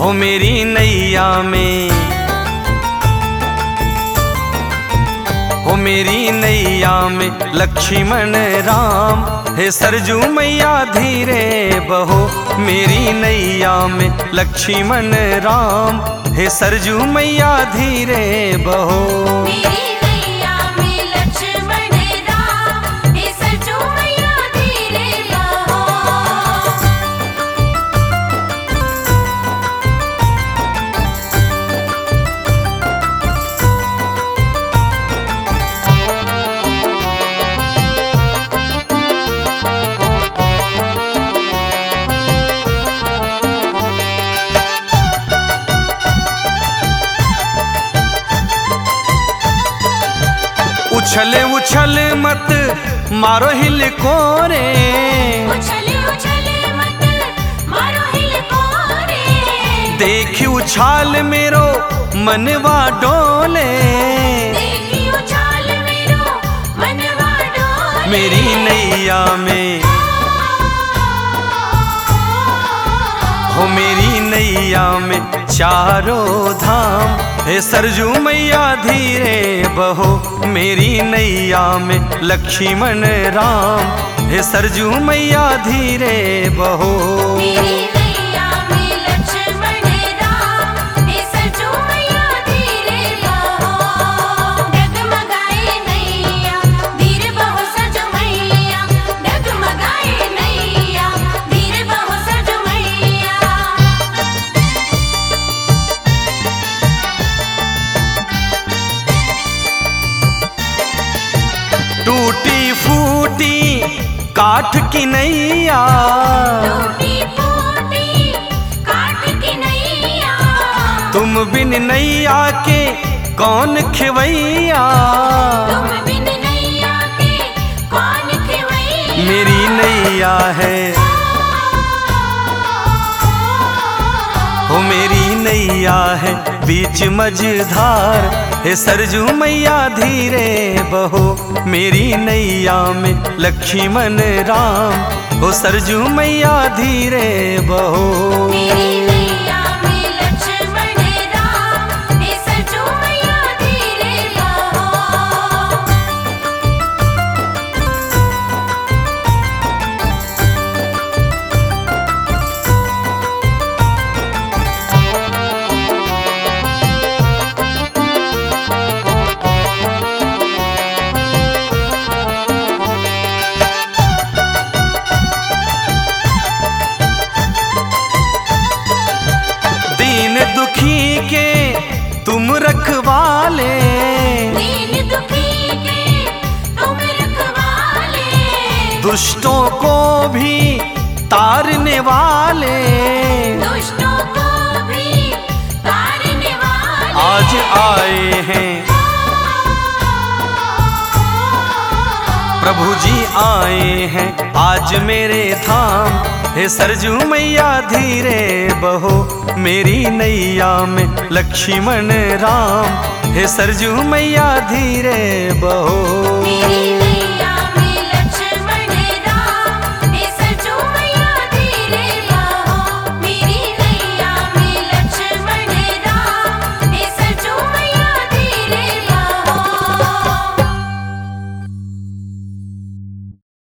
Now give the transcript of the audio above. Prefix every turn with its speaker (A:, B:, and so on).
A: हो मेरी नैया में। हो मेरी नैया में, लक्ष्मण राम। हे सरजू मैया धीरे बहो, मेरी नैया में, लक्ष्मण राम। हे सरजू मैया धीरे बहो। उछले उछल मत मारो हिल कोरे।
B: उछले उछले मत मारो हिल कोरे।
A: देखी उछाल मेरो मनवा डोले।
B: देखी उछाल मेरो मनवा डोले।
A: मेरी नैया में हो मेरी नैया में चारों धाम। हे सरजू मैया, धीरे बहो मेरी नैया में लक्ष्मण राम। हे सरजू मैया, धीरे बहो। काठ की नैया
B: टूटी फूटी काट की नैया
A: तुम बिन नैया के कौन खिवैया
B: तुम बिन नैया के कौन खिवैया
A: मेरी नैया है हो मेरी नैया है बीच मझधार हे सरजू मैया धीरे बहो, मेरी नैया में लक्ष्मण राम। हो सरजू मैया धीरे बहो।
B: दुखी के तुम रखवाले।
A: दुष्टों को भी तारने वाले।
B: दुष्टों को भी तारने वाले।
A: आज आए हैं। प्रभु जी आए हैं। आज मेरे धाम हे सरजू मैया, धीरे बहो मेरी नैया में लक्ष्मण राम। हे सरजू मैया, धीरे बहो।
B: मेरी